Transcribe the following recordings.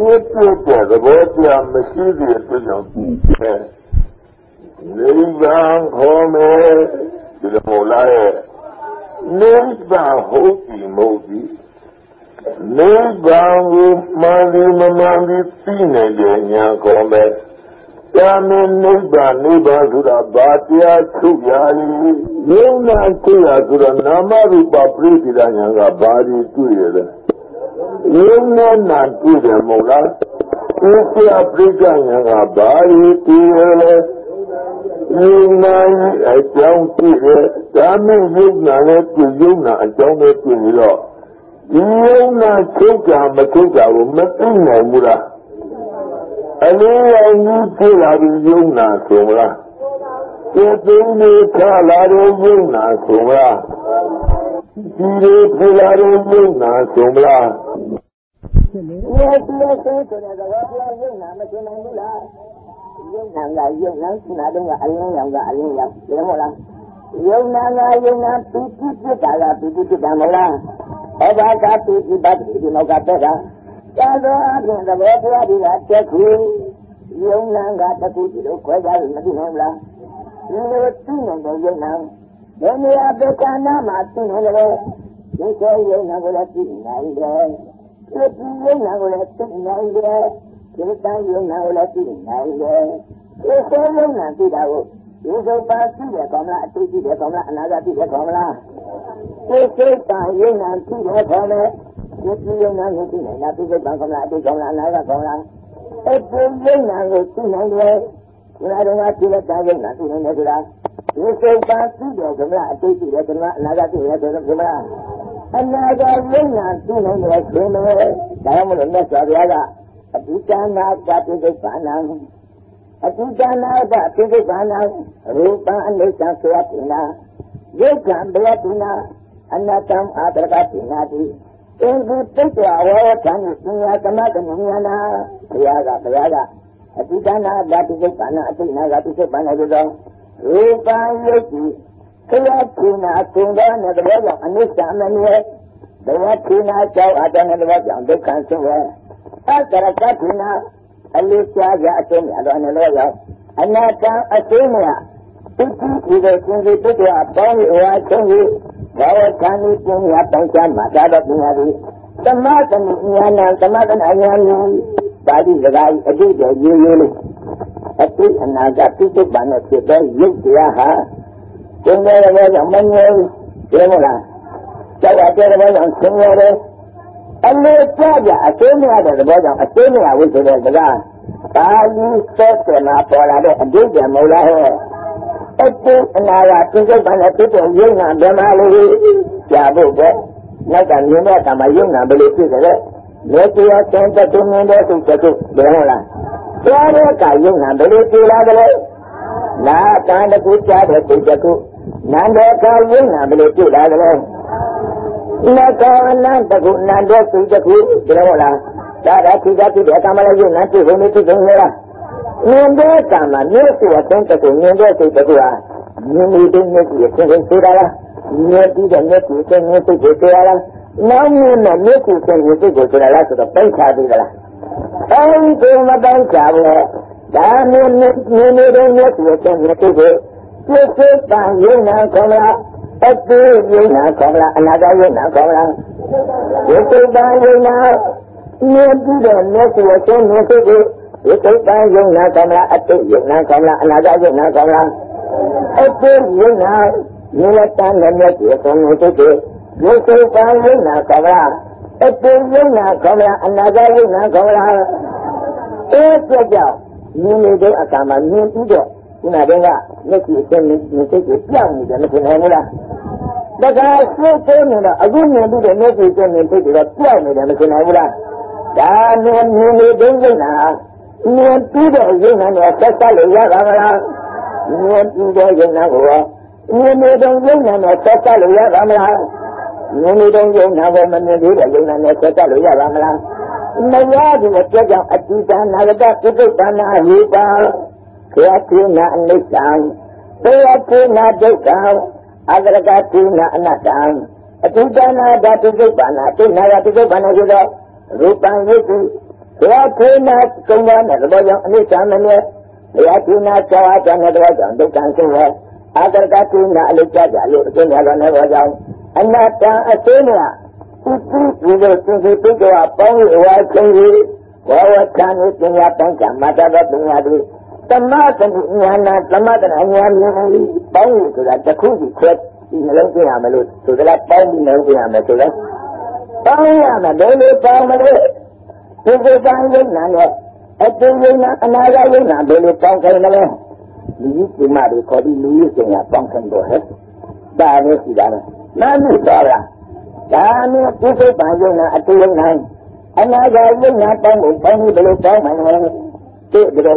ပြည့်တဲ့သဘောတရားမရှိတဲ့အတွက်ကြောင့်နိဗ္ဗာန်ခေါ်မယ်ဒီလိုမို့လားရဲ့နိဗ္ဗာန်ဟုတ်ပြီမဟုတ်ပြီနိဗ္ဗာန်ကိုမှန်ဒီမမှန်ဒီသိနိုင်တဲ့ညာခေါ်မယ်သာမန်နိဗ္ဗာန်နိဗ္ဗာန်ဆိုတာဘာတရားချုပ်ရလဲယုံနာချုပ်ရဆိုတော့နာမရူပပြိတိရညာကဘာဒီတွေ့ရလဲ ယုံနာနာတွေ့တယ်မဟုတ်လားဒီဆရာပြိဋ္ဌာညာကဘာဒီတွေ့ရလဲယုံနာအကြောင်းတွေ့တယ်ဒါမဲ့ယုံနာနဲ့တွေ့ယုံနာအကြောင်းနဲ့တွေ့ပြီးတော့ဒီယုံနာချုပ်တာမချုပ်တာကိုမသိနိုင်ဘူးလားအလေးအောင်ကြီးဖြစ်လာပြီးယုံနာဆိုမလားဒီသိနေခလာတဲ့ယုံနာဆိုမလားဒီလိုဖြစ်လာတဲ့ယုံနာဆိုမလား ဒီလိုဆိုဆိုတဲ့သဘောတရားယုံနာမရှင်နိုင်ဘူးလားယုံနာကယုံနာခုနတုန်းကအလင်းရောင်ကအလင်းရောင်ဒီလိုမဟုတ်လားယုံနာကယုံနာပီတိဖြစ်တာကပီတိဖြစ်တာမဟုတ်လားအဘာကပီတိပတ်ဒီနောက်ကတဲ့တာသာသောအပြင်သဘောတရားတွေကတက်ခုယုံနာကတခုဒီလိုခွဲခြားလို့မသိနိုင်ဘူးလားဒီလိုသိနိုင်တဲ့ယုံနာဘယ်နေရာဘယ်ကဏ္ဍမှာသိနိုင်လဲဒီစေယုံနာကိုလည်းသိနိုင်တယ် ဒီဒီယုံနာကိုလည်းသိနိုင်တယ်ဒီတန်ယုံနာကိုလည်းသိနိုင်တယ်ဒီစေယုံနာသိတာကိုဒီစုပ်ပါသိတယ်ကောမလားအတူသိတယ်ကောမလားအနာဂတ်သိတယ်ကောမလားဒီစိတ်တန်ယုံနာသိတယ်ကောမလားဒီဒီယုံနာကိုသိနိုင်လားဒီစိတ်တန်ကောမလားအတူကောမလားအနာဂတ်ကောမလားအတူယုံနာကိုသိနိုင်တယ်ဘုရားတော်ကပြည့်တဲ့တာယုံနာသိနိုင်တယ်ဆိုတာဒီစိတ်ပါသိတယ်ကောမလားအတူသိတယ်ကောမလားအနာဂတ်သိတယ်ဆိုတော့ကောမလား အနာဂတ်ယုံနာသိနိုင်တယ်ဆိုမယ်ဒါကြောင့်မလို့မြတ်စွာဘုရားကအတိကနာကတိစိတ်ပါဏံအတိကနာကတိစိတ်ပါဏံရူပအနိစ္စဆိုရတိနာယုတ်ကံဘယတိနာအနတံအာတရကတိနာတိအင်္ဂုတိတ်တော်ဝေသံပညာသမတမဉာဏဘုရားကဘုရားကအတိကနာကတိစိတ်ပါဏံအတိနာကတိစိတ်ပါဏံဆိုတော့ရူပယုတ်တိ ခရတိနာကုံတော်နဲ့တဘောကြောင့်အနိစ္စမမြဲဘဝခိနာကြောင့်အတ္တနဲ့တဘောကြောင့်ဒုက္ခဆုံးရဲ့အတ္တရကတိနာအလေးရှားကြအဆုံးများတော့အနေလို့ရောက်အနာတံအဆုံးများတိတိဒီကိုကျင်းစီတုတ်တော်အပေါင်းကြီးဟောဆုံးကြီးဘာဝခံဤပညာတောင်းချမှာသာတော့ပညာသည်သမသနိညာဏသမသနာညာဏပါဠိစကားအတိတ်ရဲ့ရေးရေးလေးအတိတ်အနာဂတ်ပြစ္ဆုတ်ပါနဲ့ဖြစ်တဲ့ရုပ်တရားဟာ ကျင်းတဲ့ဘောကြောင့်မငြိဘူးပြောမလားကြောက်ရတဲ့ဘောကြောင့်ဆင်းရဲတယ်အလေးကြကြအသေးမရတဲ့သဘောကြောင့်အသေးမရဝိဆိုတဲ့စကားပါဠိဆက်ဆံမှာပေါ်လာတဲ့အတိတ်ကမဟုတ်လားဟဲ့အတိတ်အနာကပြစ္ဆုတ်ပါနဲ့ဖြစ်တဲ့ရုပ်နာဗမာလေးကြာဖို့ပဲနောက်ကမြင်တဲ့အခါမှာရုပ်နာဘယ်လိုဖြစ်ကြလဲလက်တရားတန်တတုမြင်တဲ့စိတ်တတုဘယ်ဟုတ်လားကြားတဲ့အခါရုပ်နာဘယ်လိုဖြစ်လာကြလဲနာတန်တကူကြားတဲ့စိတ်တကူ နန္ဒေကရုပ်နာဘယ်လိုဖြစ်လာကြလဲနကောနန္တကုနန္ဒေစိတ်တကူဘယ်ဟုတ်လားဒါကခိကဖြစ်တဲ့အခါမှာလည်းရုပ်နာဖြစ်ကုန်နေဖြစ်ကုန်လေလားမြင်တဲ့အခါမှာမျက်စိအသုံးတကူမြင်တဲ့စိတ်တကူဟာမြင်နေတဲ့မျက်စိအသုံးကိုသိတာလားမြင်ပြီးတဲ့မျက်စိအသုံးကိုသိကိုသိရလားနောက်မြင်တဲ့မျက်စိအသုံးကိုသိကိုသိရလားဆိုတော့ပိတ်ချသေးလားအဲဒီမပိတ်ချဘူးလေဒါမြင်မြင်နေတဲ့မျက်စိအသုံးကိုသိကို ပြည့်စုံပန်ယုံနာခေါ်လားအတူယုံနာခေါ်လားအနာဂတ်ယုံနာခေါ်လားပြည့်စုံပန်ယုံနာမြင်ပြီးတဲ့မျက်စိအသုံးကိုသိကိုဒီကိစ္စယုံနာကောင်းလားအတုယုံနာကောင်းလားအနာဂတ်ယုံနာကောင်းလားအတုယုံနာမြေလက်တန်းနဲ့မြတ်ကြီးအကုန်လုံးသိတယ်ဒီကိစ္စယုံနာကောင်းလားအတုယုံနာကောင်းလားအနာဂတ်ယုံနာကောင်းလားအဲ့ဒါကြောင့်မြင်နေတဲ့အခါမှာမြင်ပြီးတော့ ခုနကမျက်ကြီးအင်းမြင်စိတ်ကိုပြောင်းနေတယ်မထင်နိုင်ဘူးလားတခါစိတ်သိနေတော့အခုမြင်ပြီးတဲ့မျက်ကြီးအင်းမြင်စိတ်တွေကပြောင်းနေတယ်မထင်နိုင်ဘူးလားဒါနဲ့မြင်နေတဲ့ယုံနာမြင်ပြီးတဲ့ယုံနာနဲ့ဆက်ဆက်လို့ရတာမလားမြင်ပြီးတဲ့ယုံနာကိုမြင်နေတဲ့ယုံနာနဲ့ဆက်ဆက်လို့ရတာမလားမြင်နေတဲ့ယုံနာကိုမမြင်သေးတဲ့ယုံနာနဲ့ဆက်ဆက်လို့ရတာမလားမရဘူးအပြည့်ကြောင့်အတိတနာရတပုဂ္ဂတနာဟိပါ ခေယတိနာအနိစ္စံသေယတိနာဒုက္ခံအဂရကတိနာအနတ္တံအတိတနာဓာတုပုဂ္ဂနာတိနာယတုပုဂ္ဂနာဆိုတော့ရူပံယုတ်ဘုရားခေနာကုံသားနဲ့သဘောကြောင့်အနိစ္စမမြဲဘုရားခေနာသာဝတ္တနဲ့သဘောကြောင့်ဒုက္ခဆင်းရဲအာဂရကခေနာအလိကြကြလို့အကျဉ်းရတော့နဲ့သဘောကြောင့်အနတ္တအသိဉာဏ်ဥပ္ပိဒီလိုသင်္ကေတကပေါင်းဝါချင်းကြီးဝဝသံဉပညာပံကမတ္တပညာတွေ သမသတိဉာဏသမတနာဉာဏ်မျိုးပေါင်းလို့ဆိုတာတစ်ခုစီခွဲဒီနှလုံးသိရမလို့ဆိုကြလားပေါင်းပြီးနှလုံးသိရမယ်ဆိုတော့ပေါင်းရမယ်ဘယ်လိုပေါင်းမလဲဒီကိစ္စယုံနာနဲ့အတူယုံနာအနာဂတ်ယုံနာဘယ်လိုပေါင်းခိုင်းမလဲလူကြီးဒီမတွေခေါ်ပြီးလူကြီးစင်ရပေါင်းခိုင်းတော့ဟဲ့ဒါလည်းရှိတာပဲနာမည်တော်လားဒါမျိုးဒီကိစ္စယုံနာအတူယုံနာအနာဂတ်ယုံနာပေါင်းဖို့ပေါင်းပြီးဘယ်လိုပေါင်းမလဲဒီကြတဲ့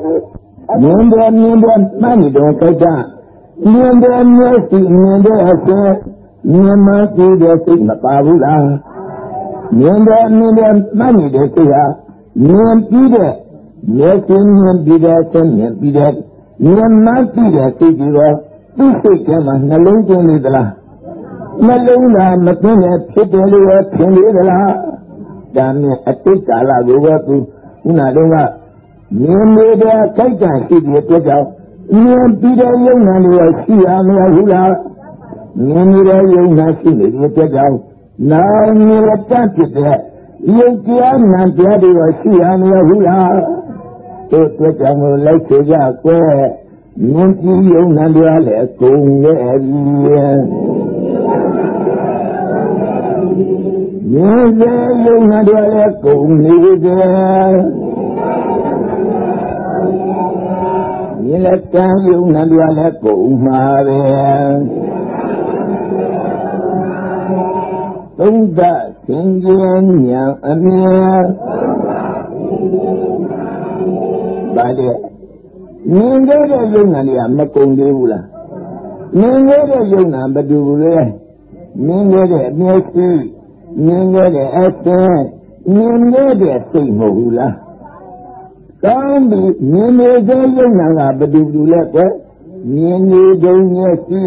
မြင်တယ်မြင်တယ်မှတ်နေတော့ကြိုက်တာမြင်တယ်မျက်စိမြင်တဲ့အစမြင်မှကြည့်တဲ့စိတ်မပါဘူးလားမြင်တယ်မြင်တယ်မှတ်နေတဲ့စိတ်ဟာမြင်ပြီးတဲ့မျက်စိမြင်ပြီးတဲ့စိတ်မြင်ပြီးတဲ့မြင်မှပြီးတဲ့စိတ်ကြီးတော့သူ့စိတ်ထဲမှာနှလုံးသွင်းနေသလားနှလုံးသားမသွင်းတဲ့ဖြစ်တယ်လို့ထင်နေသလားဒါနဲ့အတိတ်ကာလကိုပဲသူခုနတု န်းကမြင်နေတဲ့ခိုက်တန်ရှိတဲ့အတွက်ကြောင့်မြင်ပြီးတဲ့ယုံနာတွေရှိရမလားဘူးလားမြင်နေတဲ့ယုံနာရှိနေတဲ့အတွက်ကြောင့်နာမြင်တတ်ဖြစ်တဲ့ယုတ်တရားနာတရားတွေရှိရမလားဘူးလားတို့အတွက်ကြောင့်လိုက်ချကြကွယ်မြင်ကြည့်ယုံနာတွေလည်းကုန်ရဲ့ပြီမြင်စေယုံနာတွေလည်းကုန်နေတ မြင်လက်တန်းယုံနံပြလည်းကုန်မှာပဲသုံးသသင်္ကြန်ညာအမြဲပါတဲ့မြင်ခဲ့တဲ့ယုံနံတွေကမကုန်သေးဘူးလားမြင်ခဲ့တဲ့ယုံနံဘယ်သူလဲမြင်ခဲ့တဲ့အမျက်ရှိမြင်ခဲ့တဲ့အသင်းမြင်ခဲ့တဲ့စိတ်မဟုတ်ဘူးလား ကောင်းပြီမြင်နေသောယုံနာကဘယ်သူလူလဲကွယ်မြင်နေတုံးမျက်စိ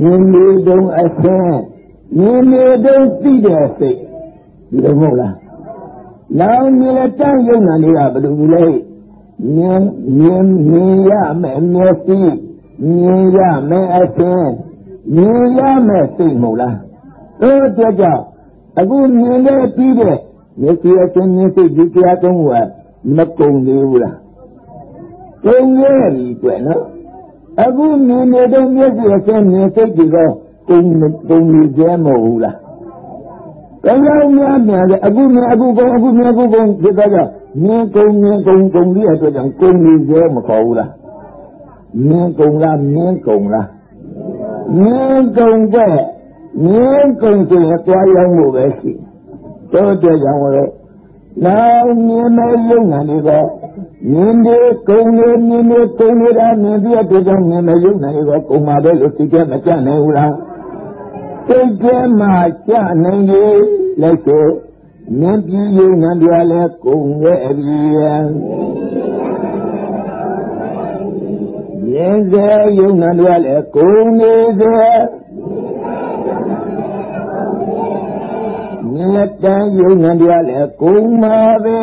မြင်နေတုံးအဆင်းမြင်နေတုံးသိတဲ့စိတ်ဒီလိုမဟုတ်လားနောက်မြင်လက်တန်းယုံနာတွေကဘယ်သူလူလဲမြင်မြင်မြင်ရမယ်မျက်စိမြင်ရမယ်အဆင်းမြင်ရမယ်စိတ်မဟုတ်လားတို့အတွက်ကြောင့်အခုမြင်တဲ့ပြီးတဲ့မျက်စိအဆင်းမျက်စိဒီတရားသုံးခုက မကုန်သေးဘူးလားကုန်ရဲ့ပြီကွနော်အခုမြင်နေတော့မျက်စိအဆင်းမြင်စိတ်ဒီတော့ကုန်ကုန်နေကြမဟုတ်ဘူးလားတရားများများလေအခုမြင်အခုကုန်အခုမြင်အခုကုန်ဖြစ်တော့ကြောင့်မြင်ကုန်မြင်ကုန်ကုန်ပြီးအတွက်ကြောင့်ကုန်နေကြမခေါ်ဘူးလားမြင်ကုန်လားမြင်ကုန်လားမြင်ကုန်တဲ့မြင်ကုန်ဆိုရင်သွားရောက်မှုပဲရှိတော့တဲ့ကြောင့်လို့ နောက်မြင်မဲ့ယုံနာတွေကမြင်ဒီကုံနေမြင်နေကုံနေတာမြင်ပြီးတော့ကြောင့်မြင်မဲ့ယုံနာတွေကကုံမှာပဲလို့သိကြမကြနိုင်ဘူးလားသိကြမှာကြနိုင်လေလိုက်ဆိုမြင်ပြီးယုံနာတွေလည်းကုံရဲ့အပြီးမြင်စေယုံနာတွေလည်းကုံနေစေ မြတ်တန်ယုံဉာဏ်တရားလည်းကုန်ပါပဲ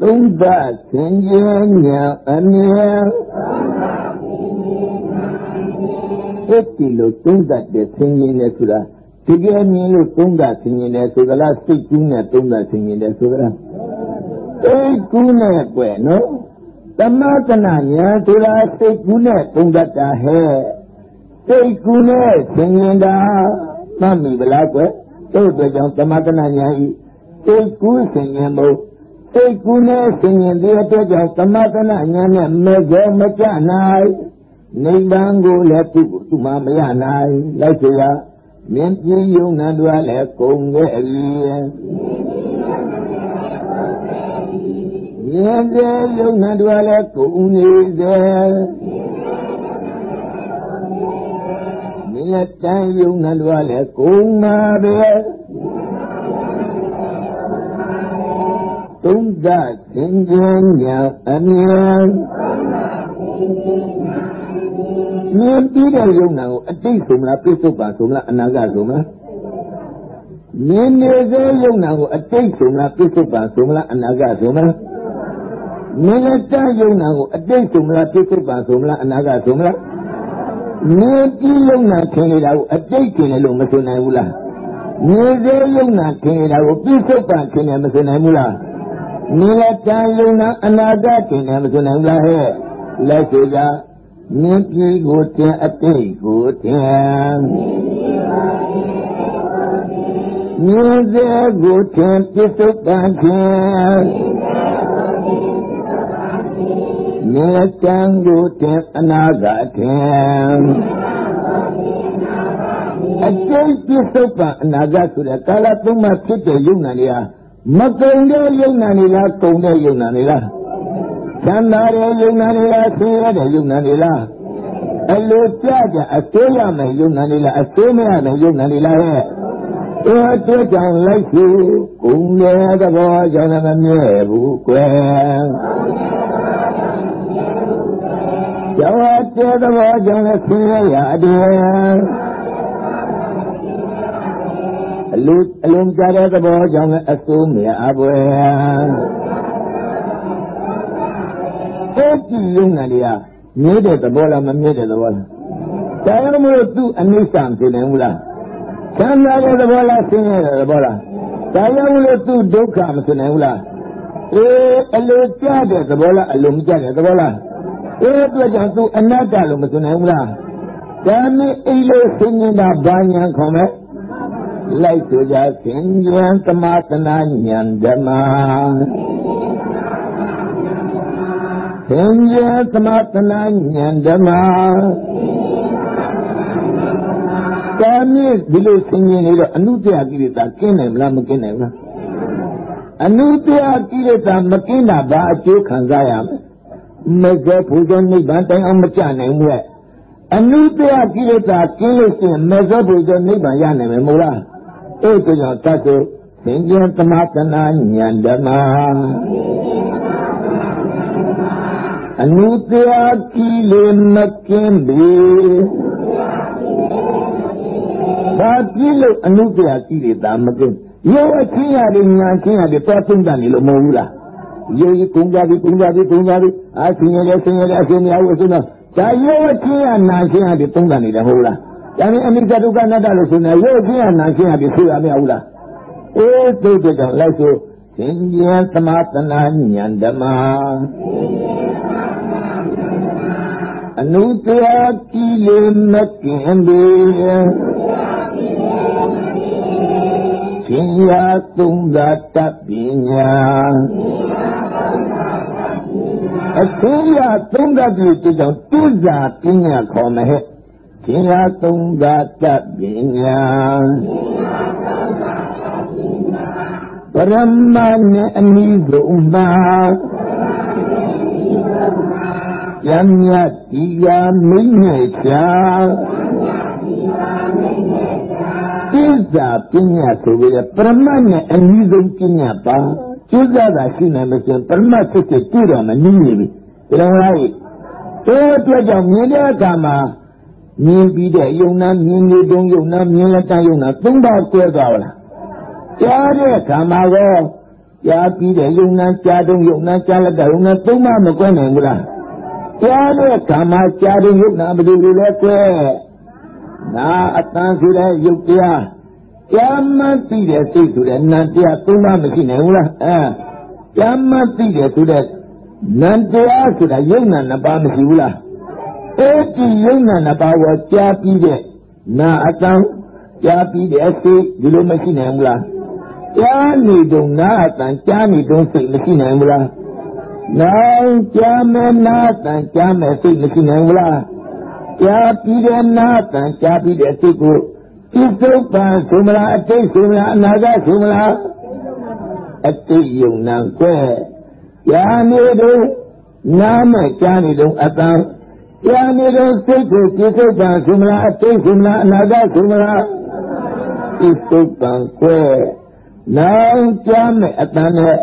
သုံးသဆင်ခြင်ညာအမြဲအဲ့ဒီလိုသုံးသတဲ့ဆင်ခြင်တယ်ဆိုတာတကယ်မြင်လို့သုံးသဆင်ခြင်တယ်ဆိုကြလားစိတ်ကူးနဲ့သုံးသဆင်ခြင်တယ်ဆိုကြလားစိတ်ကူးနဲ့ကွယ်နော်သမတနာညာဆိုတာစိတ်ကူးနဲ့သုံးသတာဟဲ့ စိတ်ကူနဲ့သင်္ကန်တာမှတ်မိဗလားကွယ်တို့အတွက်ကြောင့်သမတနာညာဤစိတ်ကူသင်္ကန်မို့စိတ်ကူနဲ့သင်္ကန်ဒီအတွက်ကြောင့်သမတနာညာနဲ့မကြောမကြနိုင်နိဗ္ဗာန်ကိုလည်းသူ့ကိုသူ့မှာမရနိုင်လိုက်ကြရမြင်းပြင်းယုံနာတို့လည်းကုန်ခဲ့ပြီမြင်းပြင်းယုံနာတို့လည်းကုန်နေစေ လက်တန်းယုံနှလွားလဲကိုယ်မှာပဲသုံးသသင်္ကြန်ညာအမြဲမြင်ပြီးတဲ့ယုံနာကိုအတိတ်ဆိုမလားပြစ္ဆုတ်ပါဆိုမလားအနာဂတ်ဆိုမလားမြင်နေစေယုံနာကိုအတိတ်ဆိုမလားပြစ္ဆုတ်ပံဆိုမလားအနာဂတ်ဆိုမလားမြင်လက်တယုံနာကိုအတိတ်ဆိုမလားပြစ္ဆုတ်ပံဆိုမလားအနာဂတ်ဆိုမလား မြင်ပြီးယုံနာထင်နေတာကိုအတိတ်ထင်တယ်လို့မဆိုနိုင်ဘူးလားမြင်စေယုံနာထင်နေတာကိုပြစ္ဆုတ်ပံထင်တယ်မဆိုနိုင်ဘူးလားမြင်လက်တယုံနာအနာဂတ်ထင်တယ်မဆိုနိုင်ဘူးလားဟဲ့လက်ဆိုကြမြင်ပြီးကိုတင်အတိတ်ကိုတင်မြင်စေကိုတင်ပြစ္ဆုတ်ပံထင် မြင်တံကိုတင်အနာဂတ်ထင်အတိတ်ပြစ္ဆုတ်ပံအနာဂတ်ဆိုတဲ့ကာလသုံးပါးဖြစ်တဲ့ယုံနာတွေဟာမကုံတဲ့ယုံနာတွေလားကုံတဲ့ယုံနာတွေလားချမ်းသာတဲ့ယုံနာတွေလားဆင်းရဲတဲ့ယုံနာတွေလားအလိုကြကြအစိုးရမယ်ယုံနာတွေလားအစိုးမရမယ်ယုံနာတွေလားဟဲ့အဲအတွက်ကြောင့်လိုက်ရှိကုံတဲ့သဘောကြောင့်လည်းမမြဲဘူးကွယ် ကျောင်းအတဲ့သဘောကြောင့်လည်းဆင်းရဲရတယ်အလူအလုံးကြတဲ့သဘောကြောင့်လည်းအစိုးမရပွဲအဲ့ဒီယုံနာတွေကမြဲတဲ့သဘောလားမမြဲတဲ့သဘောလားဒါကြောင့်မို့သူအနိစ္စမဖြစ်နိုင်ဘူးလားချမ်းသာတဲ့သဘောလားဆင်းရဲတဲ့သဘောလားဒါကြောင့်မို့သူဒုက္ခမဖြစ်နိုင်ဘူးလားအေးအလိုကြတဲ့သဘောလားအလိုမကြတဲ့သဘောလား အေးအတွက်ကြောင့်သူအနတ္တလို့မဖြစ်နိုင်ဘူးလားဒါမင်းအိလိုဆင်းနေတာဘာညာခေါ်မဲ့လိုက်ဆိုကြဆင်းရဲသမာသနာဉာဏ်ဓမ္မဆင်းရဲသမာသနာဉာဏ်ဓမ္မကာမိဒီလိုဆင်းရဲနေတော့အနုတ္တယကိလေသာကင်းနိုင်မလားမကင်းနိုင်ဘူးလားအနုတ္တယကိလေသာမကင်းတာဘာအကျိုးခံစားရမလဲ မဇ္ဇဘုဇောနိဗ္ဗာန်တိုင်အောင်မကြနိုင်ဘူးရဲ့အနုတ္တယကိလေသာကင်းလို့ရှိရင်မဇ္ဇဘုဇောနိဗ္ဗာန်ရနိုင်မယ်မဟုတ်လားအဲ့ဒါကြောင့်တတ်ဆိုသင်္ကြန်သမသနာဉာဏ်ဓမ္မအနုတ္တယကိလေမကင်းပြီဘာကြည့်လို့အနုတ္တယကိလေသာမကင်းရောအချင်းရတယ်ညာချင်းရတယ်တော့သုံးတတ်နေလို့မဟုတ်ဘူးလား ယောဂီကုံကြပြီကုံကြပြီကုံကြပြီအာဆင်းရဲဆင်းရဲအရှင်များဦးဆိုတော့ဒါရောအချင်းရနာချင်းရတယ်သုံးတတ်နေတယ်ဟုတ်လားဒါနဲ့အနိစ္စဒုက္ခအနတ္တလို့ဆိုနေရုပ်ချင်းအနာချင်းအပြည့်ဆိုရမရဘူးလားအေးသိတဲ့ကြောင့်လိုက်ဆိုသင်္ကြန်သမသနာဉာဏ်ဓမ္မအနုတ္တယကိလေမကင်ပေရှင်ရသုံးသာတပညာ အရှင်ရသုံးသာပြုကြောင့်တိဇာပညာခေါ်မယ်ဟဲ့ရှင်ရသုံးသာတပညာပရမနဲ့အနိဒုံပါယံမြတ်ဒီယာမိမ့်နဲ့ချာသစ္စာပညာဆိုပြီးပရမတ်နဲ့အနည်းဆုံးပညာပါ ကျိုးစားတာရှိနိုင်မစင်ပရမတ်ဖြစ်ဖြစ်တွေ့တော့မနည်းနေပြီဒါကြောင့်လိုက်အဲအတွက်ကြောင့်မြင်တဲ့အခါမှာမြင်ပြီးတဲ့ယုံနာမြင်နေတုံးယုံနာမြင်လက်တယုံနာသုံးပါးကွဲသွားပါလားကြားတဲ့အခါမှာတော့ကြားပြီးတဲ့ယုံနာကြားတုံးယုံနာကြားလက်တယုံနာသုံးပါးမကွဲနိုင်ဘူးလားကြားတဲ့အခါမှာကြားတဲ့ယုံနာဘယ်လိုလဲကွဲနာအတန်ဆိုတဲ့ယုတ်တရား ကြားမှသိတဲ့စိတ်ဆိုတဲ့နံတရားသုံးပါးမရှိနိုင်ဘူးလားအဲကြားမှသိတဲ့ဆိုတဲ့နံတရားဆိုတာယုံနာနှစ်ပါးမရှိဘူးလားအဲ့ဒီယုံနာနှစ်ပါးကိုကြားပြီးတဲ့နာအတန်ကြားပြီးတဲ့စိတ်ဒီလိုမရှိနိုင်ဘူးလားကြားနေတုံနာအတန်ကြားနေတုံစိတ်မရှိနိုင်ဘူးလားနိုင်ကြားမယ်နာအတန်ကြားမယ်စိတ်မရှိနိုင်ဘူးလားကြားပြီးတဲ့နာတန်ကြားပြီးတဲ့စိတ်ကို ပြစ္ဆုတ်ပံဆိုမလားအတိတ်ဆိုမလားအနာဂတ်ဆိုမလားအတိတ်ယုံနံကွဲကြားနေတော့နားမဲ့ကြားနေတော့အတန်ကြားနေတော့စိတ်ကိုပြစ္ဆုတ်ပံဆိုမလားအတိတ်ဆိုမလားအနာဂတ်ဆိုမလားပြစ္ဆုတ်ပံကွဲနောက်ကြားမဲ့အတန်နဲ့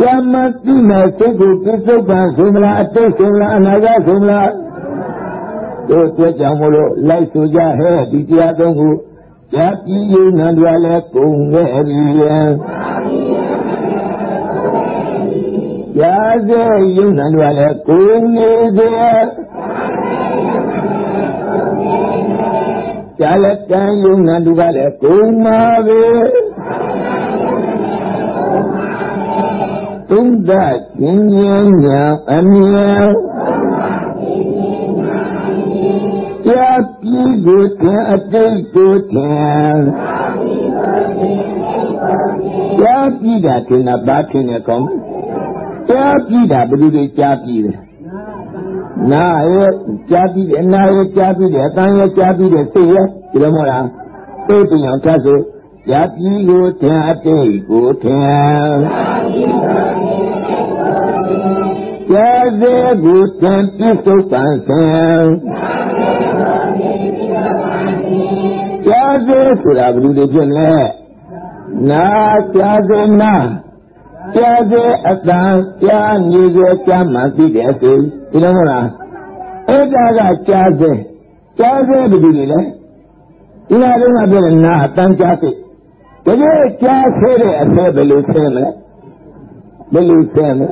ကြားမသိမဲ့စိတ်ကိုပြစ္ဆုတ်ပံဆိုမလားအတိတ်ဆိုမလားအနာဂတ်ဆိုမလားတို့အတွက်ကြောင့်မို့လို့လိုက်ဆိုကြဟဲ့ဒီတရားသုံးခု ကြာပြီးယုံနာတွေလည်းကုန်ခဲ့ပြီကြာစေယုံနာတွေလည်းကုန်နေစေကြာလက်တန်ယုံနာတွေကလည်းကုန်ပါပဲသုံးသပ်ဉာဏ်ဉာဏ်အမြဲ ကြာပြီးကိုတင်အတိတ်ကိုတင်ကြာပြီးတာတင်တာဘာတင်နေကောင်းကြာပြီးတာဘယ်လိုလဲကြာပြီးတယ်နာရဲ့ကြာပြီးတယ်နာရဲ့ကြာပြီးတယ်အတန်ရဲ့ကြာပြီးတယ်စိတ်ရဲ့ဒီလိုမဟုတ်လားသိတင်အောင်သတ်ဆိုကြာပြီးကိုတင်အတိတ်ကိုတင်ကြာစေကိုတင်ပြစ္ဆုတ်ပန်ဆင် ကြားသေးဆိုတာဘယ်လိုလဲဖြစ်လဲနာကြားသေးနာကြားသေးအတန်ကြားနေသေးကြားမှသိတယ်ဆိုဒီလိုမဟုတ်လားအဲ့ဒါကကြားသေးကြားသေးဘယ်လိုလဲဒီဟာတော့ကပြောနာအတန်ကြားသေးတကယ်ကြားသေးတဲ့အဆဲဘယ်လိုဆဲမလဲဘယ်လိုဆဲမလဲ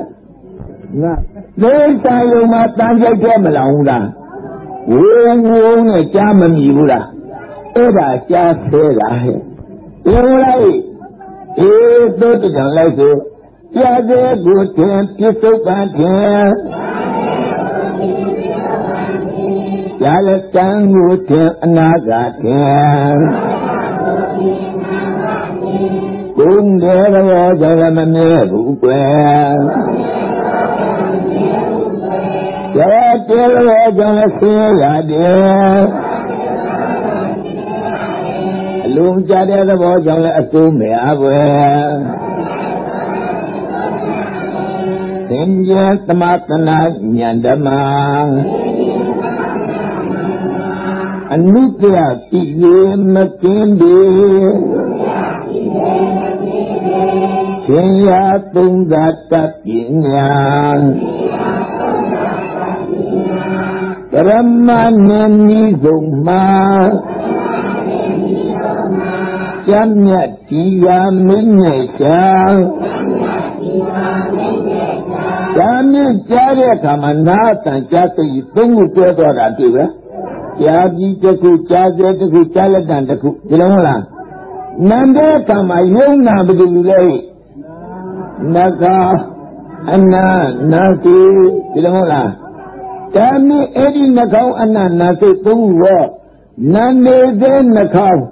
ငါသေတန်လုံးမှာတန်ကြိုက်တယ်မလားဟုတ်လားဝုန်းဝုန်းနဲ့ကြားမမြည်ဘူးလား အဲ့ဒါကြားသေးတာဟဲ့ဒီလိုလိုက်အေးတို့တံလိုက်ဆိုကြားသေးကိုတင်ပြစ္ဆုတ်ပန်တင်ကြားလက်တန်ကိုတင်အနာဂတ်တင်ကုန်းတယ်ရောကြောင့်မမြဲဘူးကွယ်ကြားတယ်ရောကြောင့်ဆင်းရတယ် လုံးကြတဲ့သဘောကြောင့်လည်းအစိုးမရဘွယ်သင်္ကြန်သမတနာဉာဏ်ဓမ္မအနုတ္တယတိရေမကင်းဒီရှင်ရာသုံးသာတပညာပရမနနိဆုံးမှာ ကျမ်းမြတ်ဒီယာမင်းနဲ့ရှာကျမ်းမြတ်ကြားတဲ့အခါမှာနာတန်ကြားသိသုံးခုတွဲသွားတာတွေ့ပဲကြားပြီးတစ်ခုကြားတဲ့တစ်ခုကြားလက်တန်တစ်ခုဒီလိုမဟုတ်လားနန္တဲ့အခါမှာယုံနာဘယ်လိုလဲနဂအနာနာတိဒီလိုမဟုတ်လားကျမ်းမြတ်အဲ့ဒီနှကောင်းအနာနာစိတ်သုံးခုရောနာနေတဲ့နှကောင်း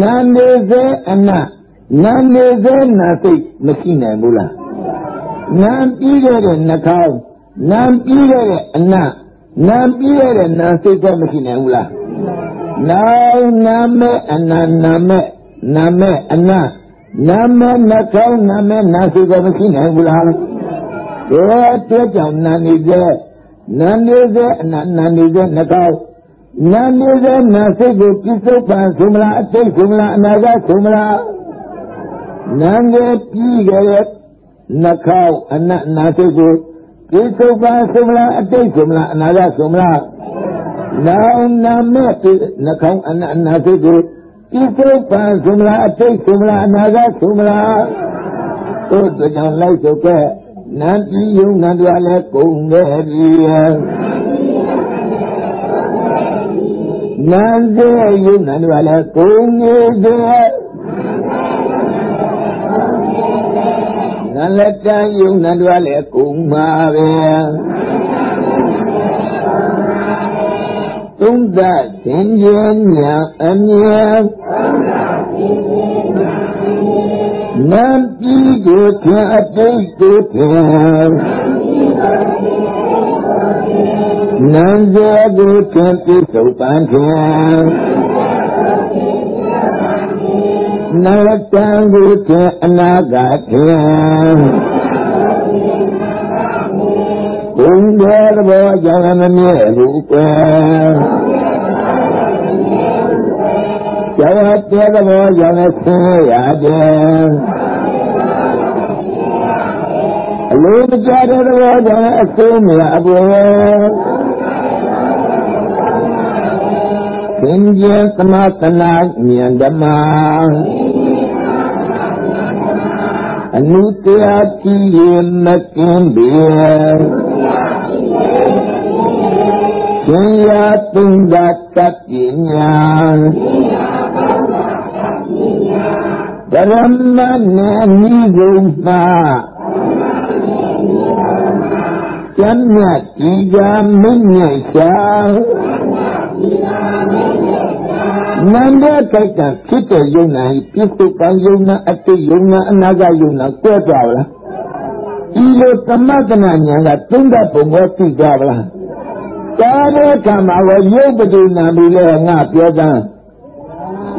နာနေစေအနနာနေစေနာစိတ်မရှိနိုင်ဘူးလားနာပြီးခဲ့တဲ့နှာခေါင်းနာပြီးခဲ့တဲ့အနနာပြီးခဲ့တဲ့နာစိတ်ကမရှိနိုင်ဘူးလားနောင်နာမဲအနနာမဲနာမဲအနနာမဲနှာခေါင်းနာမဲနာစိတ်ကမရှိနိုင်ဘူးလားဒီအတွက်ကြောင့်နာနေစေနာနေစေအနနာနေစေနှာခေါင်း နာနေတဲ့နာစိတ်ကိုပြစ္ဆုတ်ပန်ဆိုမလားအတိတ်ဆိုမလားအနာဂတ်ဆိုမလားနာငယ်ပြီးကြရဲ့နှခေါင်းအနတ်နာစိတ်ကိုပြစ္ဆုတ်ပန်ဆိုမလားအတိတ်ဆိုမလားအနာဂတ်ဆိုမလားနောင်နာမဲ့နှခေါင်းအနတ်နာစိတ်ကိုပြစ္ဆုတ်ပန်ဆိုမလားအတိတ်ဆိုမလားအနာဂတ်ဆိုမလားတို့ကြောင့်လိုက်ဆိုခဲ့နန်းပြည်ယုံနန်းတော်လည်းကုန်ခဲ့ပြီ နန်းစေယုံနန်းတော်လည်းကုန်နေစေနန်းလက်တန်ယုံနန်းတော်လည်းကုန်ပါပဲသုံးသသင်္ကြန်ညာအမြဲနန်းပြည်ကိုထင်အတိတ်ကိုထင် နန်းစေကိုထင်ပြစ္ဆုတ်ပန်းထင်နလတံကိုထင်အနာဂတ်ထင်ဘုံတော်ဘောကြောင့်မမြဲဘူးကွယ်ကျောင်းတဲ့ဘောကြောင့်ဆင်းရတယ်အလိုမကြတဲ့ဘောကြောင့်အဆိုးမရဘူး သင်္ကြန်သမသနာဉာဏ်ဓမ္မအနုတရားကြည်ရမကင်းပေရှင်ရတုံဒတ္တပညာဗရမနေမိဂုံမှာကျမ်းမြတ်ဒီကမင်းမြတ်ရှာ နန္ဒကိတ္တဖြစ်တဲ့ယုံနာပြစ္ဆုတ်ကယုံနာအတိတ်ယုံနာအနာဂတ်ယုံနာကွဲသွားလားဒီလိုသမတနာဉာဏ်ကသုံးသပ်ပုံကိုသိကြပါလားတားတဲ့ကံမှာရောရုပ်ပတိနာပြီးလဲငါပြောတမ်း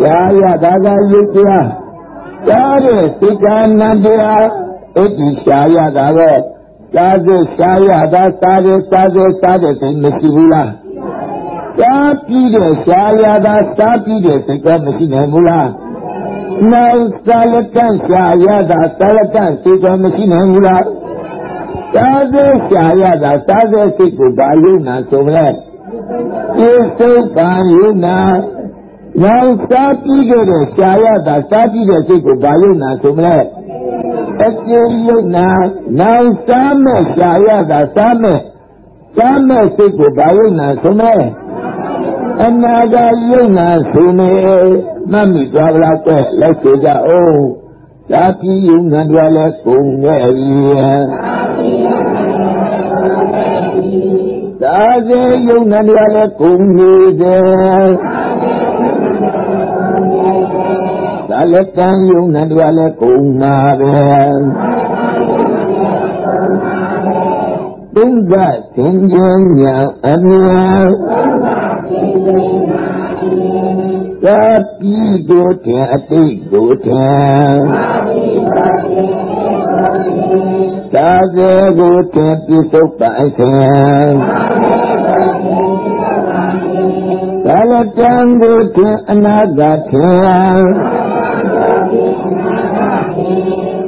ရာရဒါကယုတ်တရားတားတဲ့စိတ်ကနန္တရားအတ္တိရှာရတာတော့စားစေရှာရတာစားတယ်စားတယ်စားတယ်သိမရှိဘူးလား စားပြီးတဲ့ရှာရတာစားပြီးတဲ့စိတ်ကမရှိနိုင်ဘူးလားနောက်စားလကန့်ရှာရတာစားလကန့်စိတ်ကမရှိနိုင်ဘူးလားစားစေရှာရတာစားစေစိတ်ကိုဘာယုံနာဆိုမလဲကျေစုပ်ပါယုံနာနောက်စားပြီးတဲ့ရှာရတာစားပြီးတဲ့စိတ်ကိုဘာယုံနာဆိုမလဲအကျဉ်းယုံနာနောက်စားမဲ့ရှာရတာစားမဲ့စားမဲ့စိတ်ကိုဘာယုံနာဆိုမလဲ အနာဂတ်ယုံနာဆိုနေမှတ်မိသွားလားကဲလက်ဆိုကြအောင်သာတိယုံနာတွေလည်းကုန်ရဲ့သာစေယုံနာတွေလည်းကုန်နေတယ်သာလက်တန်ယုံနာတွေလည်းကုန်မှာပဲသုံးသသင်္ကြန်ညာအမြတ် သာပြီတို့တဲ့အတိတ်တို့တဲ့သာစေကိုတဲ့ပြစ္ဆုတ်ပါအခင်သာလတံကိုတဲ့အနာဂတ်ထေ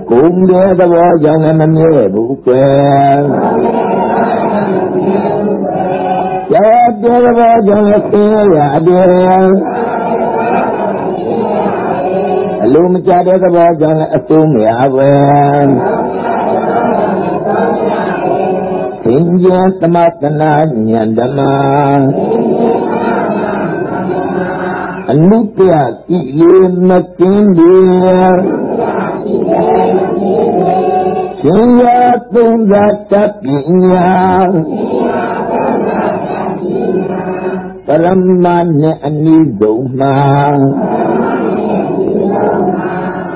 ကုံတဲ့သဘောကြောင့်လည်းမမြဲဘူးကွယ် ရတဲ့သဘောကြောင့်လည်းဆင်းရဲရတယ်အလိုမကျတဲ့သဘောကြောင့်လည်းအစိုးမရပဲသင်္ကြန်သမတနာဉာဏ်ဓမ္မအနုတ္တတိလေမကင်းဒီရှင်ရသုံးသာတပညာ ပရမနဲ့အနိဒုံမှာ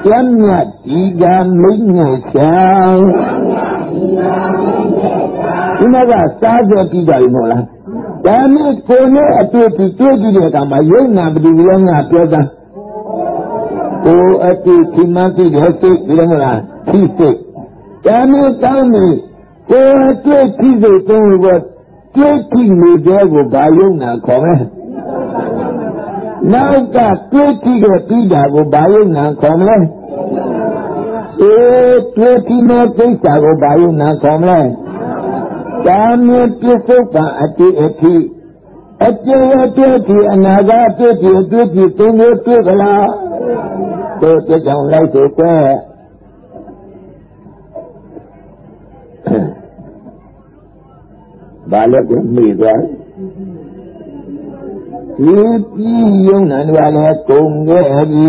ကျမ်းမြတ်ဒီကမိတ်ငယ်ချောင်းဒီမှာကစားကြပြီးကြပြီမဟုတ်လားဒါနဲ့ကိုယ်နဲ့အတွေ့အကြုံတွေ့ကြည့်တဲ့အခါမှာယုံနာပတိရောငါပြောတာကိုယ်အတွေ့ဒီမှသိတဲ့စိတ်ဒီလိုမလားသိစိတ်ဒါနဲ့တောင်းနေကိုယ်အတွေ့သိစိတ်သုံးဖို့ တွေ့ကြည့်နေတဲ့ကိုဘာယုံနာခေါ်မလဲနောက်ကတွေ့ကြည့်တဲ့ပြီးတာကိုဘာယုံနာခေါ်မလဲအေးတွေ့ကြည့်တဲ့ကိစ္စကိုဘာယုံနာခေါ်မလဲကာမပြစ္ဆုတ်ပံအတိအထိအကျေအတွေ့ဒီအနာဂတ်တွေ့ဒီတွေ့ဒီသုံးမျိုးတွေ့ကြလားတို့ပြကြောင်လိုက်ဆိုကွဲ ဘာလို့ကိုမိသွားဒီပြည်ယုံနာတွေလည်းကုန်ခဲ့ပြီ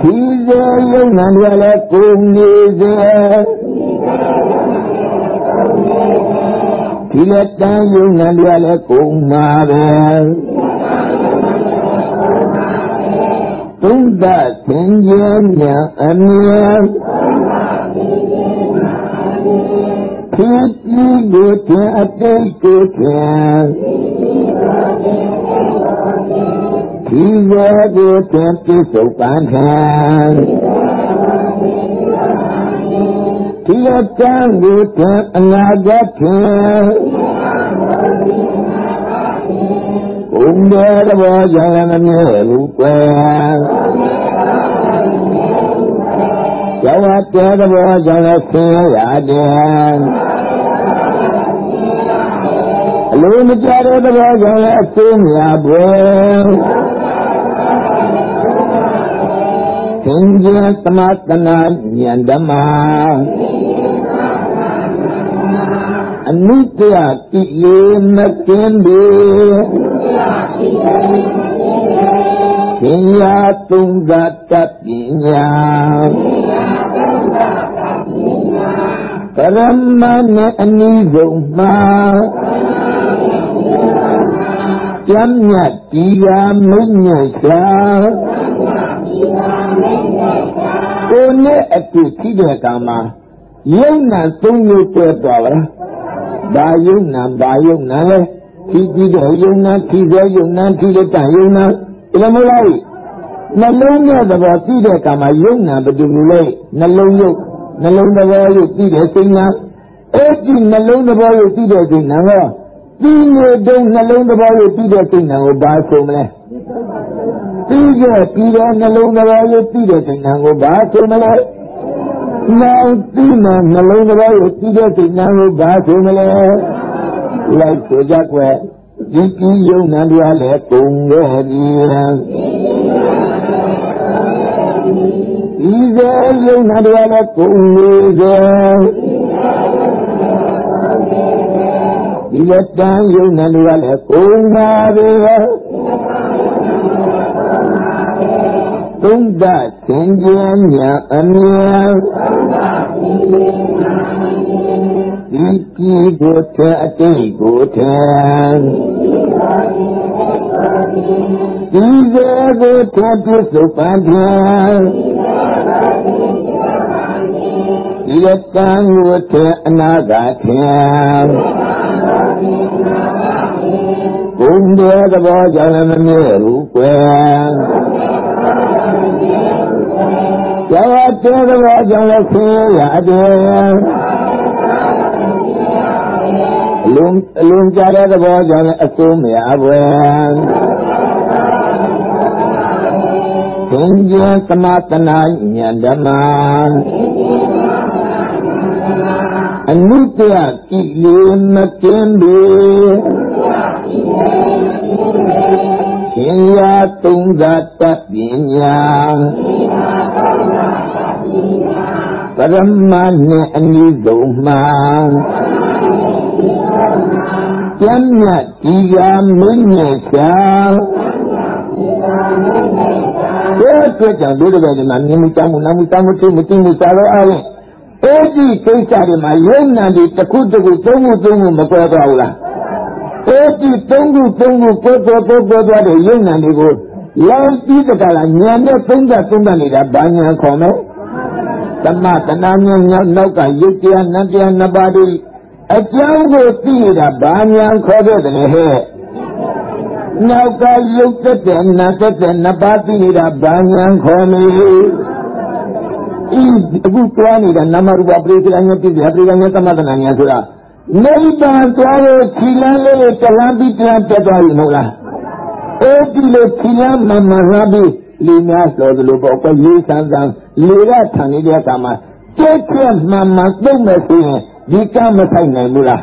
ဒီစေယုံနာတွေလည်းကုန်နေစေဒီလက်တန်းယုံနာတွေလည်းကုန်မှာပဲသုံးသသင်္ကြန်ညာအမြဲ ဖြစ်ပြီးကိုတဲ့အတိတ်ကိုတဲ့ဒီရောကိုတဲ့ပြစ္ဆုတ်ပန်းခံဒီအတန်းကိုတဲ့အနာဂတ်ထဲဘုံတော်တဘောကြောင့်လည်းမမြဲဘူးကွယ် ကျောင်းအတဲတဘောကြောင့်လည်းဆင်းရဲရတယ်အအလိုမကြတဲ့သဘောကြောင့်လည်းအဆိုးများပွေသင်္ကြန်သမတနာဉာဏ်ဓမ္မအနုတ္တယကိလေမကင်းပေပညာသုံးသတ္တပညာ ပရမနဲ့အနိစ္စမှာကျမ်းမြတ်ဒီယာမိတ်မြတ်ရှာကိုနဲ့အတူရှိတဲ့ကံမှာယုံနာသုံးမျိုးတွေ့သွားပါလားဘာယုံနာဘာယုံနာလဲထိကြည့်တဲ့ယုံနာထိစေယုံနာထိတဲ့တန်ယုံနာဒီလိုမဟုတ်ဘူးနှလုံးရဲ့သဘောသိတဲ့ကံမှာယုံနာဘယ်သူလဲနှလုံးယုတ် နှလုံးသဘောယုတ်သိတဲ့စိတ်နာအဲ့ဒီနှလုံးသဘောယုတ်သိတဲ့စိတ်နာဟောဒီလိုတုံးနှလုံးသဘောယုတ်သိတဲ့စိတ်နာကိုဘာဆိုမလဲပြီးခဲ့ပြီးတော့နှလုံးသဘောယုတ်သိတဲ့စိတ်နာကိုဘာဆိုမလဲနောက်ပြီးမှနှလုံးသဘောယုတ်သိတဲ့စိတ်နာကိုဘာဆိုမလဲလိုက်ဆိုကြကွယ်ဒီကြီးယုံနာတရားလည်းကုန်ခဲ့ပြီ ဒီစေယုံနာတရားလည်းကုန်နေခဲ့ဒီလက်တန်းယုံနာတရားလည်းကုန်ပါပြီသုံးသသင်္ကြန်မြအမြဲဒီကြီးကိုထဲအတိတ်ကိုထဲဒီစေကိုထဲပြစ္ဆုတ်ပန် ထဲဒီရတန်ကိုထဲအနာဂတ်ထဲဘုံတဲ့သဘောကြောင့်လည်းမမြဲဘူးကွယ်ကျောင်းတဲ့သဘောကြောင့်လည်းဆင်းရဲရတယ်အလုံးအလုံးကြတဲ့သဘောကြောင့်လည်းအဆိုးမရဘူး သင်္ကြန်သမတနာဉာဏ်ဓမ္မအနုတ္တယကိလေမကင်းပြီရှင်ရာသုံးသတ္တပညာပရမနဲ့အနိဆုံးမှာကျမ်းမြတ်ဒီကမင်းနဲ့ရှာ ဘယ်အတွက်ကြောင့်တို့တပည့်ဒီမှာမြင်မှုကြောင့်နာမှုတောင်းမှုသိမှုသိမှုစားတော့အားဖြင့်အဲ့ဒီကိစ္စတွေမှာယုံနာတွေတစ်ခုတစ်ခုသုံးခုသုံးခုမကွဲသွားဘူးလားအဲ့ဒီသုံးခုသုံးခုကွဲကွဲကွဲကွဲသွားတဲ့ယုံနာတွေကိုလောင်ပြီးတကလားညာနဲ့သုံးသသုံးသနေတာဘာညာခေါ်မလဲသမတနာဉာဏ်နောက်ကယုတ်တရားနတရားနှစ်ပါးတို့အကြောင်းကိုသိနေတာဘာညာခေါ်တဲ့တည်းဟဲ့ နောက်ကယုတ်တဲ့နာတဲ့နှစ်ပါးသိနေတာဘာညာခေါ်မလဲဤအခုတွားနေတာနာမရူပပရိစ္ဆေဉာဏ်ပြည့်ပြပရိက္ခဏသမတနာဉာဏ်ဆိုတာနိဗ္ဗာန်သွားလို့ခြိလန်းလေးတလန်းပြီးတလန်းတက်သွားပြီမဟုတ်လားအဲ့ဒီလိုခြိလန်းမမရပြီးလေများစောသလိုပေါ့ကွရေးဆန်းဆန်းလေကထန်နေတဲ့အခါမှာကျက်ကျက်မှန်မှန်သုံးမယ်ဆိုရင်ဒီကမဆိုင်နိုင်ဘူးလား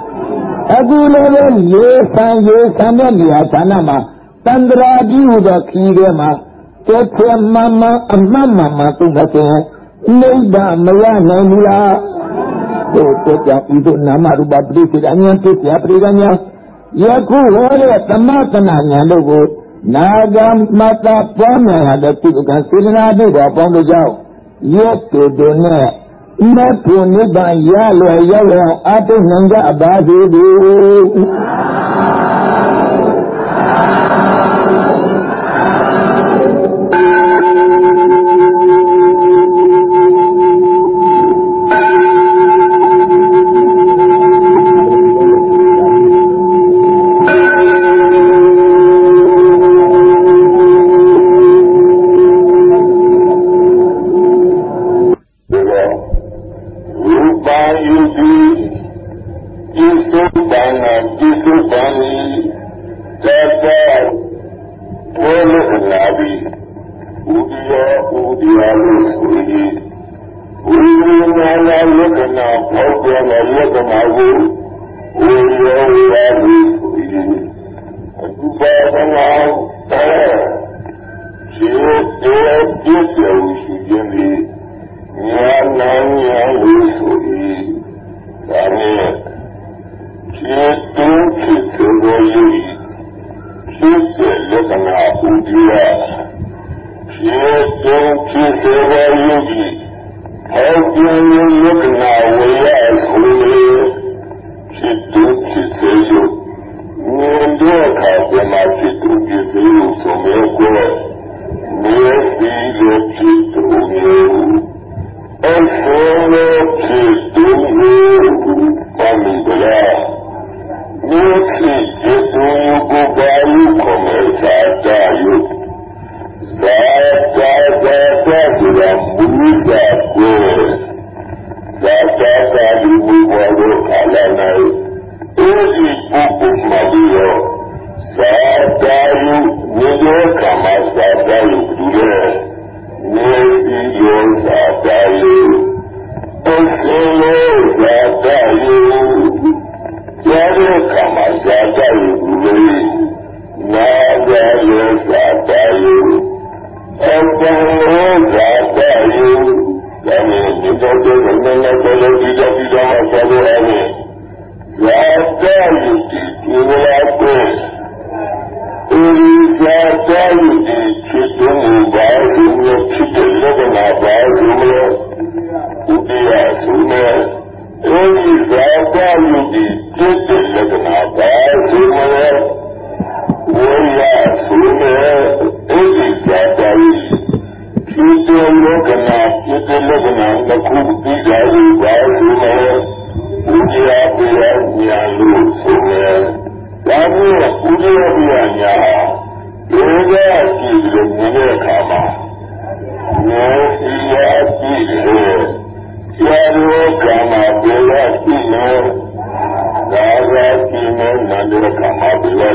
အခုလည်းပဲရေဆန်းရေဆန်းတဲ့နေရာဌာနမှာတန္တရာကြီးဟူသောခီးထဲမှာကျက်ကျက်မှန်မှန်အမှန်မှန်မှန်သုံးမယ်ဆိုရင်နိဗ္ဗာန်မရနိုင်ဘူးလားတို့တော့ကြောင့်ဤသို့နာမရူပပရိစ္ဆေအញ្ញံပြည့်ပြပရိကညာယခုဟောတဲ့သမတနာဉာဏ်တို့ကိုနာဂမတပွားများရတဲ့ပုဂ္ဂိုလ်ကစေတနာတို့တော်ပေါင်းတို့ကြောင့်ရက်တို့တို့နဲ့ မတ်နိဗ္ဗာန်ရလွယ်ရောက်အောင်အတုနိုင်ကြပါစေ။ရှိ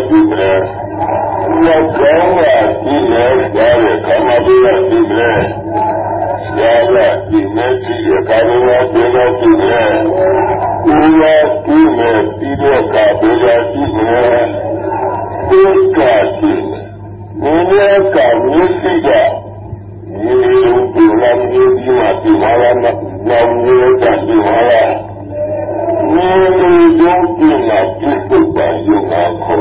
ရှိတယ်။ဉာဏ်ကောင်းကရှိနေကြတယ်ခန္ဓာကိုယ်ကရှိတယ်။ဉာဏ်ကရှိနေကြည့်ရကာလကဘယ်လိုရှိလဲ။ဉာဏ်ရှိနေပြီးတော့ကဘယ်လိုရှိလဲ။သိကရှိနေ။ဉာဏ်ကဝိသိကဒီလိုဒီလိုမျိုးဒီမှာဒီမှာလည်းဒီမှာလည်းဒီမှာလည်း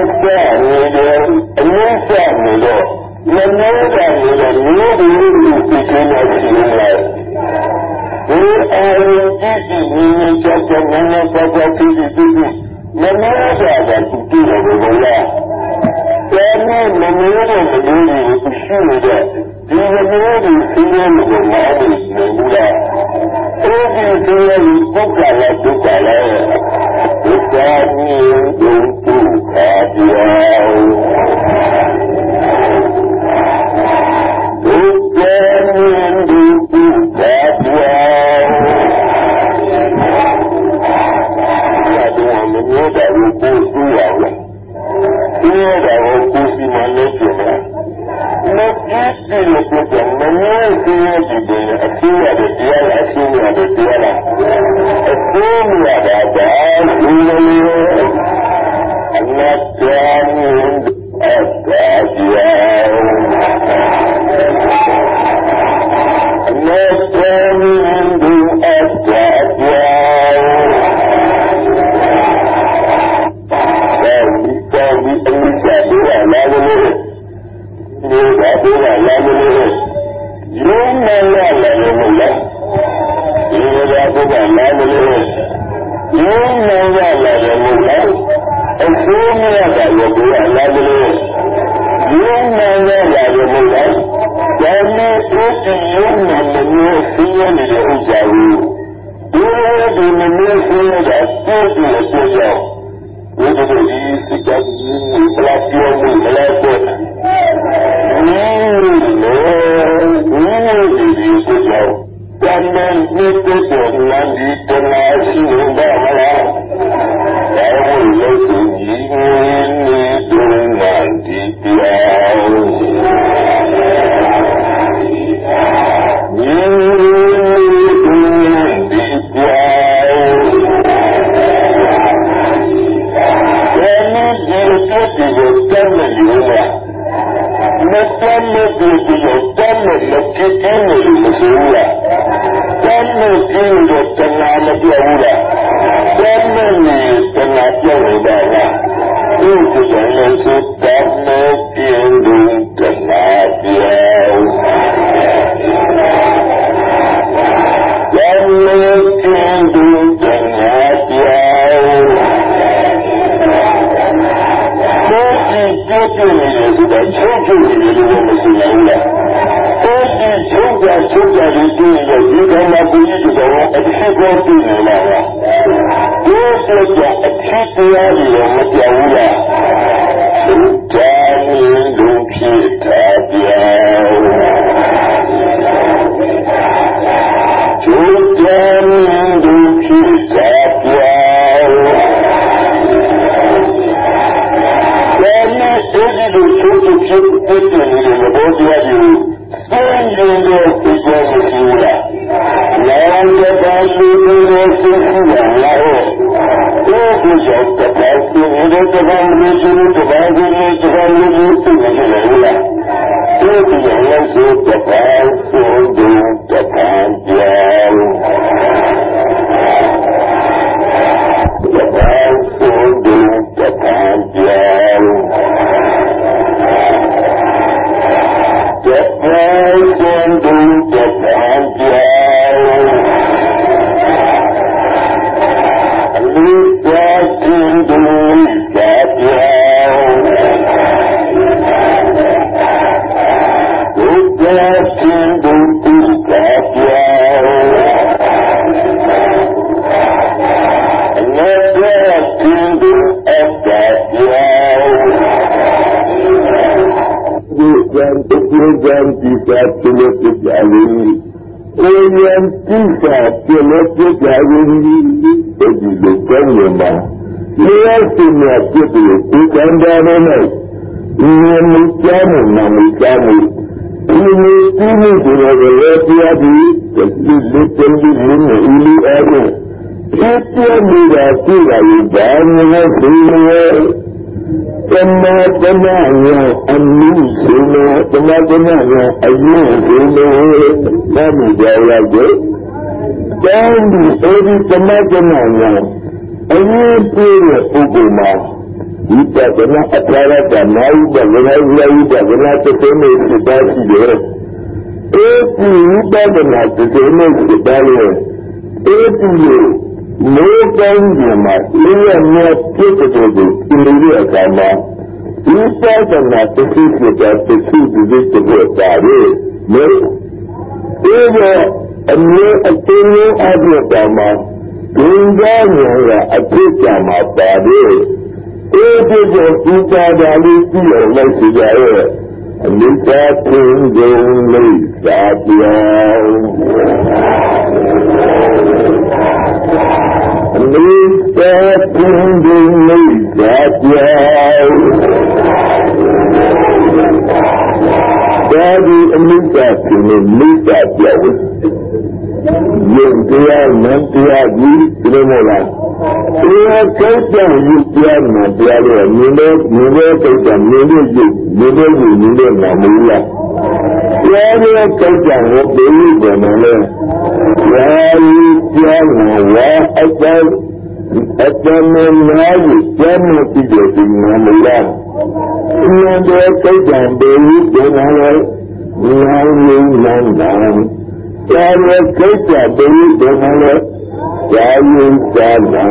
င်းကျနေတယ်အငြင်းကျနေတော့မနှောတာနေတော့မျိုးမျိုးကိုသိချင်တယ်ရှင်လားဒီအာရုံကြည့်ကြည့်နေနေကြောက်ကြောက်နေနေကြောက်ကြောက်ကြည့်ကြည့်မနှောတာကသူကြည့်တယ်ဘုရားဒါနဲ့မနှောတဲ့မျိုးတွေကိုရှိနေတဲ့ဒီမျိုးတွေသိရလို့မရဘူးလားအဲဒီသိရလို့ပုဂ္ဂလာဒုက္ခလားဒုက္ခကြီး လာလို့ယုံနေလာလာလို့လားဒီဘာဒီလာ လာလို့ယုံနေလာလာလို့လား အစိုးရကရောဒီလာလာလို့ယုံနေလာလာလို့လားဒါနဲ့ဒီယုံနေလို့စီးရနေတဲ့ဥစ္စာကိုဒီလိုဒီမျိုးစီးရတာတိုးပြီးတော့ကြောက်ဝိတ္တရီစိတ်ကြီးဘလာပြောမှုဘလာပြောနင်းလို့နင်းလို့ဒီကိုကြောက်တန်တဲ့ဒီကိုကြောက်လမ်းဒီတနာရှိနေတာမလားဒါကိုလို့ရှိရင်ဒီဒုံငါဒီတရားဒီဒုံဒီတရားဒီလိုဒီလိုတမ်းနေလို့မတမ်းနေဒီလိုတမ်းနေလို့ကြည့်နေလို့ ပြောဘူးလားတမ်းနေတနာပြောနေတာလားဒီလိုလည်းဆိုတမ်းနေပြင်းလို့တနာပြောတမ်းနေပြင်းလို့တနာပြောကိုယ်ကြည့်နေတယ်ဆိုတာချုပ်ချုပ်နေတယ်လို့ မရှိဘူးလား။ကိုယ်ကြည့်ချုပ်ကြချုပ်ကြနေတယ်ဒီကမှာကိုကြီးကတော့အဖြစ်ကိုသိနေလာတာ။ကိုယ်ကြည့်ကြအဖြစ်တရားတွေမပြော အိယံတိကတည်းကကြာရင်ဒီလိုကံရမှာလေယာဉ်မြတ်ဖြစ်ပြီးဒီကံဒါနဲ့ဒီမျိုးကြောင်းနာမည်ကြောင်းဒီမျိုးဒီမျိုးဒီလိုရဲ့တရားဒီဒီလိုတည်းဒီလိုနဲ့ဦးလေးအဲ့ဒီပြည့်နေတာကြည့်ရရင်ဘာမျိုးဒီ လိုသမတနာယောအမှုစေနောသမတနာယောအယုစေနောဘာမကြောက်လိုက်တယ်။တောင်းဒီအဲဒီသမတနာယောအယုပြေတဲ့ပုဂ္ဂိုလ်မှာဒီပဒနာအထာရကနာယုဘဝနာယုဘဝနာတစ်သေးနဲ့စိတ်သားရှိတယ်။အဲဒီပဒနာတစ်သေးနဲ့စိတ်သားလေအဲ့ဒီ လိုမိုးကောင်းခြင်းမှာအေးရမြတ်ဖြစ်တဲ့ကိုသိနေတဲ့အခါမှာဒီသာသနာတစ်ခုဖြစ်တဲ့တစ်ခုဒီလိုတော့ပါတယ်နော်ဒီကအမြဲအတင်းနဲ့အပြည့်တော်မှာဒုက္ခမျိုးကအဖြစ်ကြမှာပါတယ်အဲ့ဒီကိုသူတာတာလေးကြည့်ရလိုက်စီကြရဲ့ အနိစ္စပင်ကုန်လေးသာပြောင်းအနိစ္စပင်ကုန်လေးသာပြောင်းဒါဒီအနိစ္စပင်လေးသာပြောင်းယုံတရားနံတရားကြီးဒီလိုမလားတ ရားကိစ္စယူတရားနံတရားလို့မြင်လို့မြင်လို့ကိစ္စမြင်လို့ယူမြင်လို့ယူမြင်လို့နာမလို့လားတရားရဲ့ကိစ္စကိုပြေးတယ်မလားတရားကြီးတရားနံဝါအတ္တအတ္တမနာကြီးကျမ်းမသိတဲ့ဒီနာမလားဒီရဲ့ကိစ္စပြေးတယ်မလားနာမည်နံနာသာရကိစ္စတေဘယ် မှာလဲဇာယုသာလံ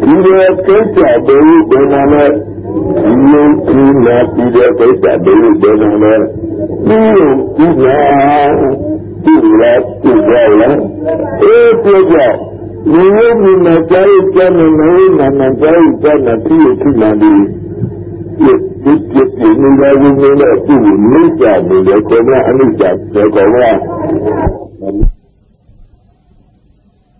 ဒီရကိစ္စတေဘယ်မှာလဲဒီယုံကြည်လာပြီးတဲ့ကိစ္စတေဘယ်မှာလဲဒီယုံကြည်လာဒီလာဒီလာလားအေးပြောကြဒီယုံကြည်လာကြိုက်ကြမယ်နော်နာနာကြိုက်ကြမယ်ဒီဒီလာဒီဒီဒီဒီနေရာဝင်နေတော့သူ့မိစ္ဆာနေတယ်ကောမအနိစ္စတယ်ကောမဘုသိလာတေခာအမတ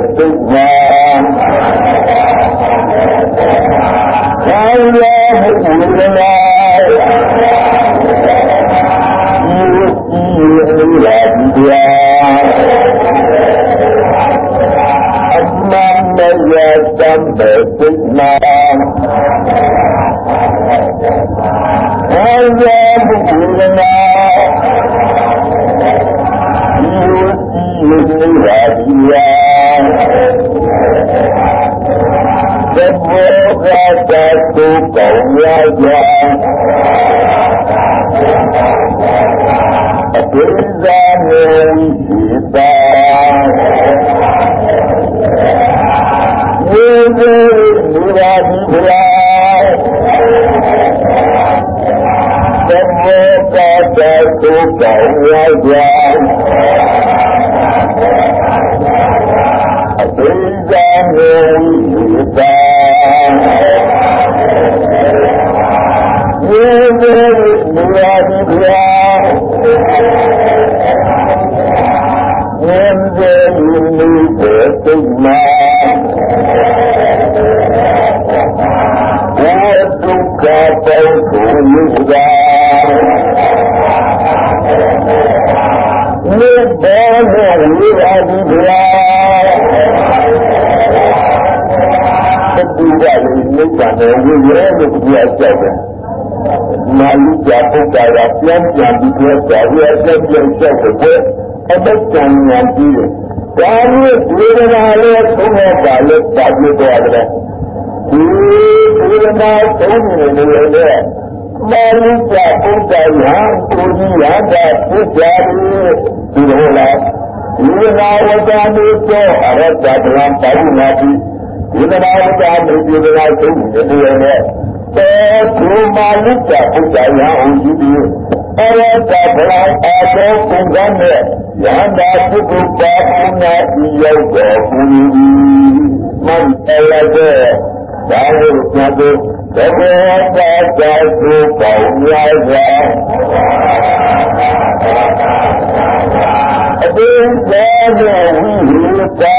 မေတုမာသာယဟုရနာယုဤလာဒီယာအမ မယတံမေတုမာသာယဟုရနာယုဤလာဒီယာသဘောကတကုကောင်းရကြအပိဇာမေဝိတာယေယေလူရာဒီဗလာသဘောကတကုကောင်းရကြအပိဇာမေဝိတာ ယေယေလူရာဒီဗလာဉာဏ်ရဲ့လူတွေတုတ်မှာဝိဒုက္ခပေါင်းကိုလူသာနိဗ္ဗာန်ရဲ့ဝိရာဒီဗလာတူပါလေ နိဗ္ဗာန်ရဲ့ဝိရာလို့ပြောကြတယ်မာလူကြပုဒ္ဒါရပြန်ပြန်ပြီးပြောတာဝိရာပြန်ပြန်ချက်ကိုအတ္တဉာဏ်ဉာဏ်ကြီးတယ်ဒါနဲ့ဝေဒနာလေးသုံးရပါလို့ပါပြသွားတယ်ဒီဝေဒနာသုံးနေတယ်လေမာလူကြပုဒ္ဒါရကိုကြီးရတာပြကြတယ်ဒီလိုလားဝေဒနာဝတ္တမျိုးတော့အရတ္တဗလံပါဝနာတိ ဝေဒနာဝတ္တမျိုးဒီလိုလားသုံးနေတယ်လေတေသူမာလူကြပုဒ္ဒါရအောင်ကြည့်ပြီးအရတ္တဗလံအာသောပုံကနဲ့ယန္တာပုဂ္ဂိုလ်ပါပုဏ္ဏဤရောက်တော်မူ၏မန္တရတဲ့သာဝတ္တတို့သဘောပါတာကိုပေါင်းများစွာအပိဇာရဲ့ဝိဟိတာ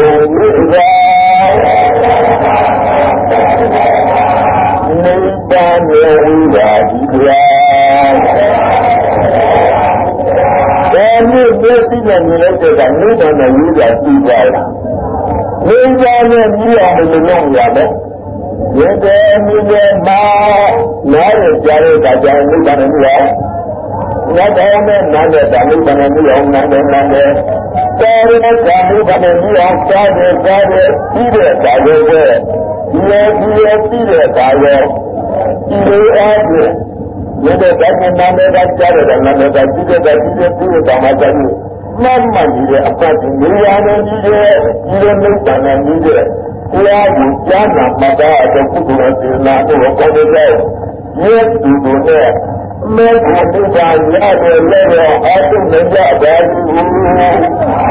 နိဗ္ဗာန်နဲ့ဝိရာသိကြလားနိဗ္ဗာန်နဲ့မြည်အောင်မလုပ်ရတော့ရေတယ်မြည်တယ်မှာနားရကြတဲ့ကကြောင့်နိဗ္ဗာန်နဲ့မြည်အောင်နတ်တော်နဲ့နာနဲ့ဓမ္မိဗနဲ့မြည်အောင်နာနဲ့နာနဲ့တော်ရတဲ့ဓမ္မိဗနဲ့မြည်အောင်စားတယ်စားတယ်ပြီးတဲ့ဒါရောပဲဒီလိုဒီလိုပြီးတဲ့ဒါရောဒီလိုအားဖြင့်ရေတဲ့ဓမ္မိနာနဲ့ကြားတဲ့နာနဲ့ကြားပြီးတဲ့ပြီးတဲ့ပြီးတဲ့ဓမ္မကြားပြီး မှန်မှန်ကြီးတဲ့အပတ်ဒီနေရာနဲ့ကြီးတဲ့ဒီလိုနိဗ္ဗာန်နဲ့ကြီးတဲ့တရားကိုကြားနာမှတ်တာတော့ကုသိုလ်စေနာတို့ကောင်းတဲ့ရဲ့ဒီလိုနဲ့မေတ္တာပူဇာရတယ်လည်းအားထုတ်နေကြပါဘူး